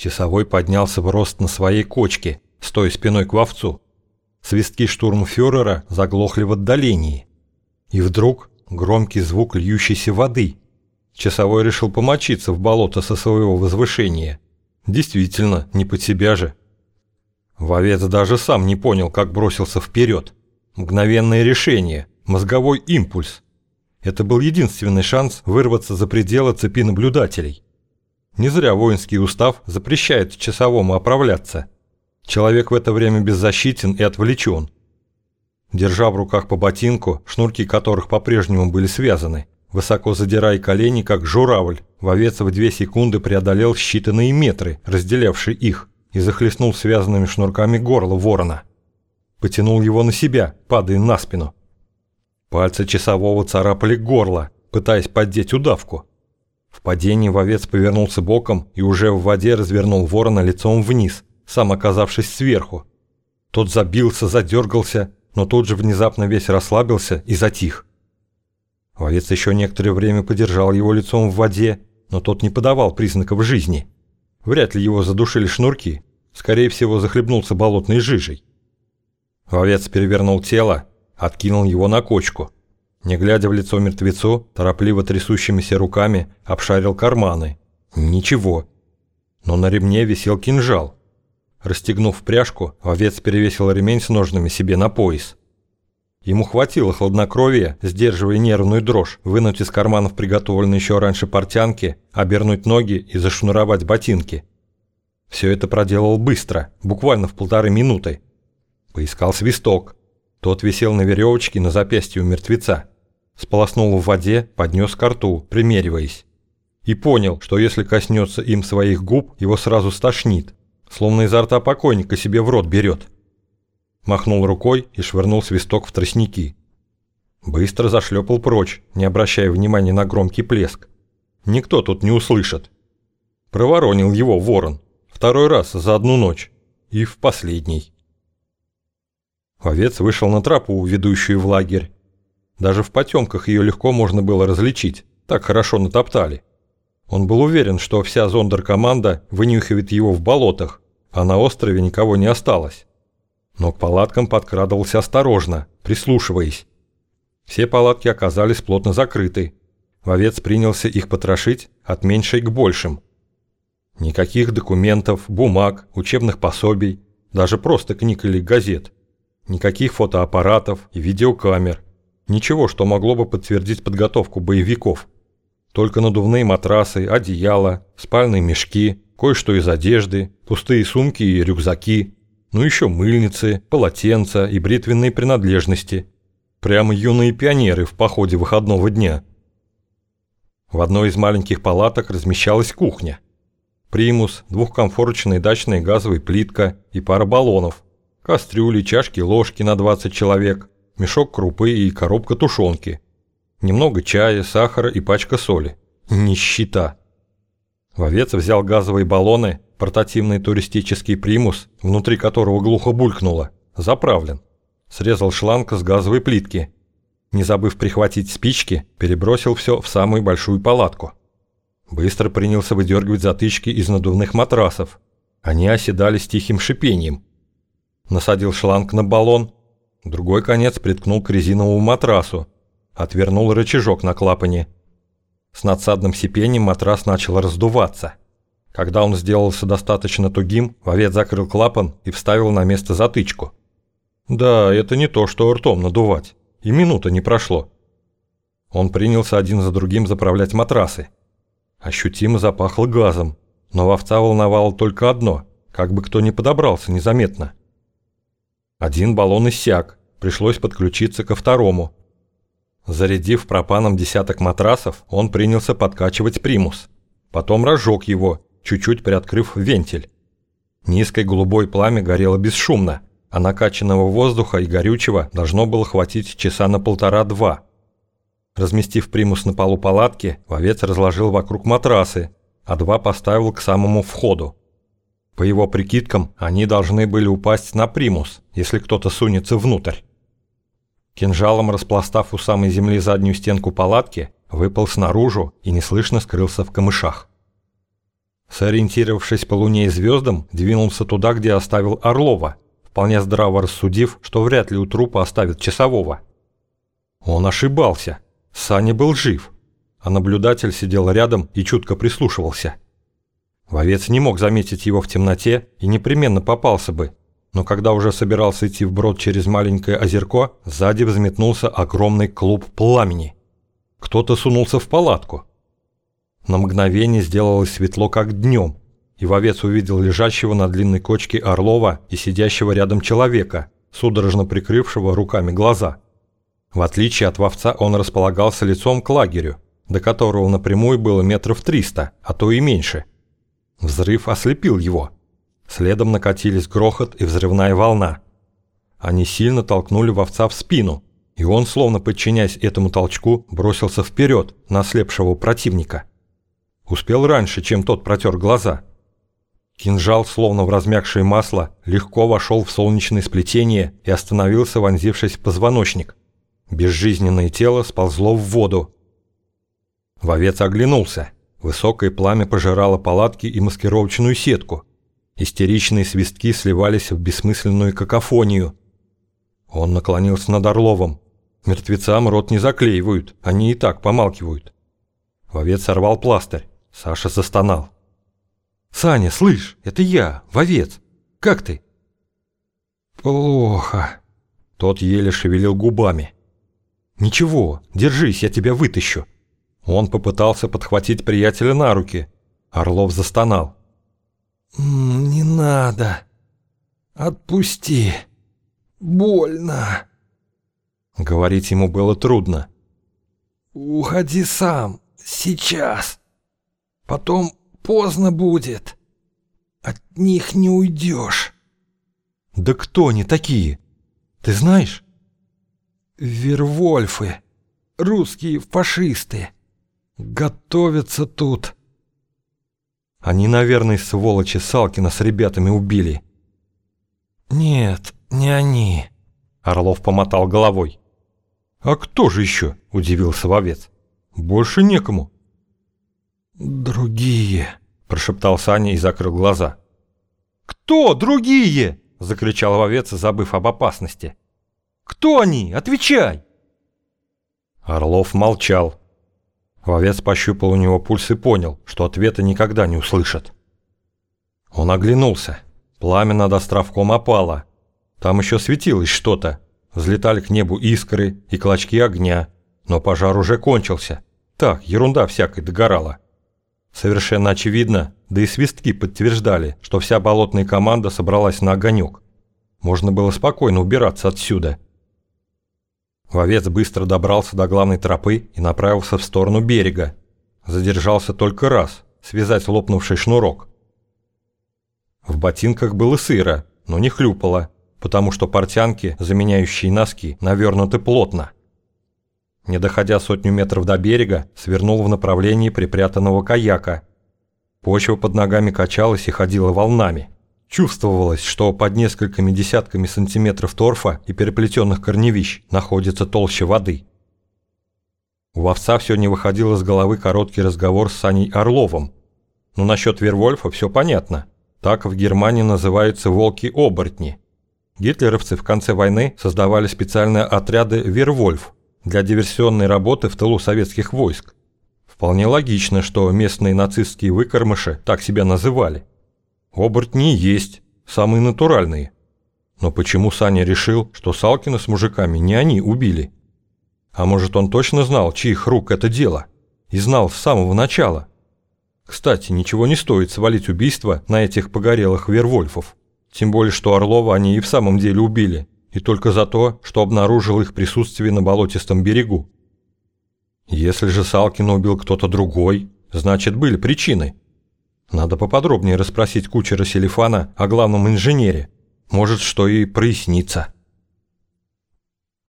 Часовой поднялся в рост на своей кочке, стоя спиной к вовцу. Свистки штурмфюрера заглохли в отдалении. И вдруг громкий звук льющейся воды. Часовой решил помочиться в болото со своего возвышения. Действительно, не под себя же. Вовец даже сам не понял, как бросился вперед. Мгновенное решение, мозговой импульс. Это был единственный шанс вырваться за пределы цепи наблюдателей. Не зря воинский устав запрещает часовому оправляться. Человек в это время беззащитен и отвлечен. Держа в руках по ботинку, шнурки которых по-прежнему были связаны, высоко задирая колени, как журавль, вовец в две секунды преодолел считанные метры, разделявшие их, и захлестнул связанными шнурками горло ворона. Потянул его на себя, падая на спину. Пальцы часового царапали горло, пытаясь поддеть удавку. В падении вовец повернулся боком и уже в воде развернул ворона лицом вниз, сам оказавшись сверху. Тот забился, задергался, но тут же внезапно весь расслабился и затих. Вовец еще некоторое время подержал его лицом в воде, но тот не подавал признаков жизни. Вряд ли его задушили шнурки, скорее всего захлебнулся болотной жижей. Вовец перевернул тело, откинул его на кочку – не глядя в лицо мертвецу, торопливо трясущимися руками обшарил карманы. Ничего. Но на ремне висел кинжал. Расстегнув пряжку, овец перевесил ремень с ножными себе на пояс. Ему хватило хладнокровия, сдерживая нервную дрожь, вынуть из карманов приготовленные еще раньше портянки, обернуть ноги и зашнуровать ботинки. Все это проделал быстро, буквально в полторы минуты. Поискал свисток. Тот висел на веревочке на запястье у мертвеца сполоснул в воде, поднес ко рту, примериваясь. И понял, что если коснется им своих губ, его сразу стошнит, словно изо рта покойника себе в рот берет. Махнул рукой и швырнул свисток в тростники. Быстро зашлепал прочь, не обращая внимания на громкий плеск. Никто тут не услышит. Проворонил его ворон. Второй раз за одну ночь. И в последний. Овец вышел на тропу, ведущую в лагерь, даже в потемках ее легко можно было различить, так хорошо натоптали. Он был уверен, что вся зондеркоманда вынюхивает его в болотах, а на острове никого не осталось. Но к палаткам подкрадывался осторожно, прислушиваясь. Все палатки оказались плотно закрыты. Вовец принялся их потрошить от меньшей к большим. Никаких документов, бумаг, учебных пособий, даже просто книг или газет. Никаких фотоаппаратов и видеокамер – Ничего, что могло бы подтвердить подготовку боевиков. Только надувные матрасы, одеяла, спальные мешки, кое-что из одежды, пустые сумки и рюкзаки, ну еще мыльницы, полотенца и бритвенные принадлежности. Прямо юные пионеры в походе выходного дня. В одной из маленьких палаток размещалась кухня. Примус, двухкомфорочная дачная газовая плитка и пара баллонов, кастрюли, чашки, ложки на 20 человек, мешок крупы и коробка тушенки. Немного чая, сахара и пачка соли. Нищета. Вовец взял газовые баллоны, портативный туристический примус, внутри которого глухо булькнуло, заправлен. Срезал шланг с газовой плитки. Не забыв прихватить спички, перебросил все в самую большую палатку. Быстро принялся выдергивать затычки из надувных матрасов. Они оседали с тихим шипением. Насадил шланг на баллон, Другой конец приткнул к резиновому матрасу, отвернул рычажок на клапане. С надсадным сипением матрас начал раздуваться. Когда он сделался достаточно тугим, вовец закрыл клапан и вставил на место затычку. Да, это не то, что ртом надувать. И минута не прошло. Он принялся один за другим заправлять матрасы. Ощутимо запахло газом, но вовца волновало только одно, как бы кто ни подобрался незаметно. Один баллон иссяк, пришлось подключиться ко второму. Зарядив пропаном десяток матрасов, он принялся подкачивать примус. Потом разжег его, чуть-чуть приоткрыв вентиль. Низкое голубое пламя горело бесшумно, а накачанного воздуха и горючего должно было хватить часа на полтора-два. Разместив примус на полу палатки, вовец разложил вокруг матрасы, а два поставил к самому входу. По его прикидкам, они должны были упасть на примус, если кто-то сунется внутрь. Кинжалом распластав у самой земли заднюю стенку палатки, выпал снаружи и неслышно скрылся в камышах. Сориентировавшись по луне и звездам, двинулся туда, где оставил Орлова, вполне здраво рассудив, что вряд ли у трупа оставят часового. Он ошибался. Саня был жив, а наблюдатель сидел рядом и чутко прислушивался. Вовец не мог заметить его в темноте и непременно попался бы, но когда уже собирался идти вброд через маленькое озерко, сзади взметнулся огромный клуб пламени. Кто-то сунулся в палатку. На мгновение сделалось светло, как днем, и вовец увидел лежащего на длинной кочке Орлова и сидящего рядом человека, судорожно прикрывшего руками глаза. В отличие от вовца он располагался лицом к лагерю, до которого напрямую было метров триста, а то и меньше. Взрыв ослепил его. Следом накатились грохот и взрывная волна. Они сильно толкнули вовца в спину, и он, словно подчиняясь этому толчку, бросился вперед на ослепшего противника. Успел раньше, чем тот протер глаза. Кинжал, словно в размягшее масло, легко вошел в солнечное сплетение и остановился, вонзившись в позвоночник. Безжизненное тело сползло в воду. Вовец оглянулся. Высокое пламя пожирало палатки и маскировочную сетку. Истеричные свистки сливались в бессмысленную какофонию. Он наклонился над Орловым. Мертвецам рот не заклеивают, они и так помалкивают. Вовец сорвал пластырь. Саша застонал. «Саня, слышь, это я, вовец. Как ты?» «Плохо». Тот еле шевелил губами. «Ничего, держись, я тебя вытащу». Он попытался подхватить приятеля на руки. Орлов застонал. «Не надо. Отпусти. Больно». Говорить ему было трудно. «Уходи сам. Сейчас». Потом поздно будет. От них не уйдешь. Да кто они такие? Ты знаешь? Вервольфы. Русские фашисты. Готовятся тут. Они, наверное, сволочи Салкина с ребятами убили. Нет, не они. Орлов помотал головой. А кто же еще? Удивился вовец. Больше некому. «Другие», – прошептал Саня и закрыл глаза. «Кто другие?» – закричал вовец, забыв об опасности. «Кто они? Отвечай!» Орлов молчал. Вовец пощупал у него пульс и понял, что ответа никогда не услышат. Он оглянулся. Пламя над островком опало. Там еще светилось что-то. Взлетали к небу искры и клочки огня. Но пожар уже кончился. Так, ерунда всякой догорала. Совершенно очевидно, да и свистки подтверждали, что вся болотная команда собралась на огонек. Можно было спокойно убираться отсюда. Вовец быстро добрался до главной тропы и направился в сторону берега. Задержался только раз, связать лопнувший шнурок. В ботинках было сыро, но не хлюпало, потому что портянки, заменяющие носки, навернуты плотно. Не доходя сотню метров до берега, свернул в направлении припрятанного каяка. Почва под ногами качалась и ходила волнами. Чувствовалось, что под несколькими десятками сантиметров торфа и переплетенных корневищ находится толще воды. У овца все не выходил из головы короткий разговор с Саней Орловым. Но насчет Вервольфа все понятно. Так в Германии называются волки-оборотни. Гитлеровцы в конце войны создавали специальные отряды «Вервольф», для диверсионной работы в тылу советских войск. Вполне логично, что местные нацистские выкормыши так себя называли. Оборотни есть, самые натуральные. Но почему Саня решил, что Салкина с мужиками не они убили? А может он точно знал, чьих рук это дело? И знал с самого начала? Кстати, ничего не стоит свалить убийство на этих погорелых вервольфов. Тем более, что Орлова они и в самом деле убили и только за то, что обнаружил их присутствие на болотистом берегу. Если же Салкина убил кто-то другой, значит были причины. Надо поподробнее расспросить кучера Селифана о главном инженере. Может, что и прояснится.